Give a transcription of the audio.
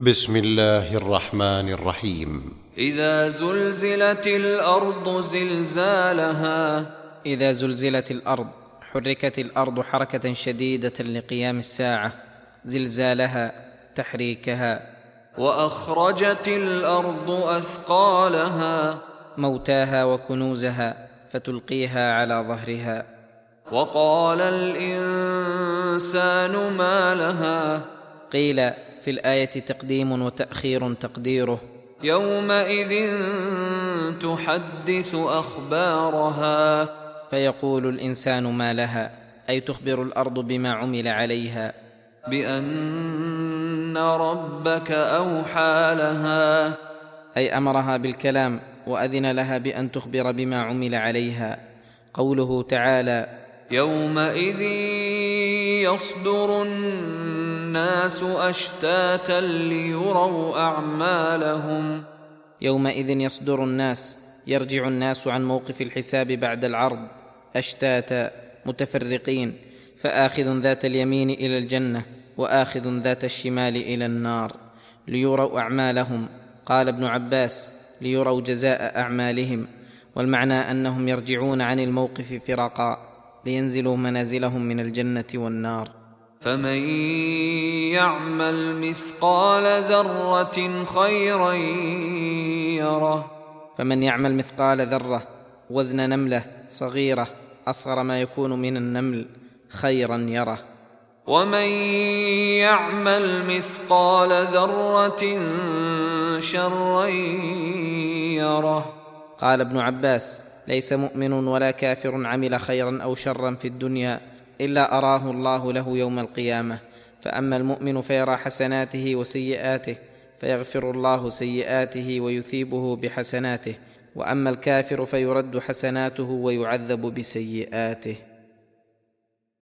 بسم الله الرحمن الرحيم. إذا زلزلت الأرض زلزالها إذا زلزلت الأرض حركت الأرض حركة شديدة لقيام الساعة زلزالها تحريكها. وأخرجت الأرض أثقالها موتاها وكنوزها فتلقيها على ظهرها. وقال الإنسان ما لها قيل في الآية تقديم وتأخير تقديره. يومئذ تحدث أخبارها. فيقول الإنسان ما لها أي تخبر الأرض بما عمل عليها؟ بأن ربك أوحى لها. أي أمرها بالكلام وأذن لها بأن تخبر بما عمل عليها. قوله تعالى يومئذ يصدر الناس أشتاتا ليروا أعمالهم. يومئذ يصدر الناس يرجع الناس عن موقف الحساب بعد العرض أشتاتا متفرقين فآخذ ذات اليمين إلى الجنة وآخذ ذات الشمال إلى النار ليروا أعمالهم. قال ابن عباس ليروا جزاء أعمالهم والمعنى أنهم يرجعون عن الموقف فرقا لينزلوا منازلهم من الجنة والنار. فمن يعمل مثقال ذرة خيرا يره. فمن يعمل مثقال ذرة وزن نملة صغيرة أصغر ما يكون من النمل خيرا يره. ومن يعمل مثقال ذرة شرا يره. قال ابن عباس ليس مؤمن ولا كافر عمل خيرا أو شرا في الدنيا إلا أراه الله له يوم القيامة. فأما المؤمن فيرى حسناته وسيئاته فيغفر الله سيئاته ويثيبه بحسناته. وأما الكافر فيرد حسناته ويعذب بسيئاته.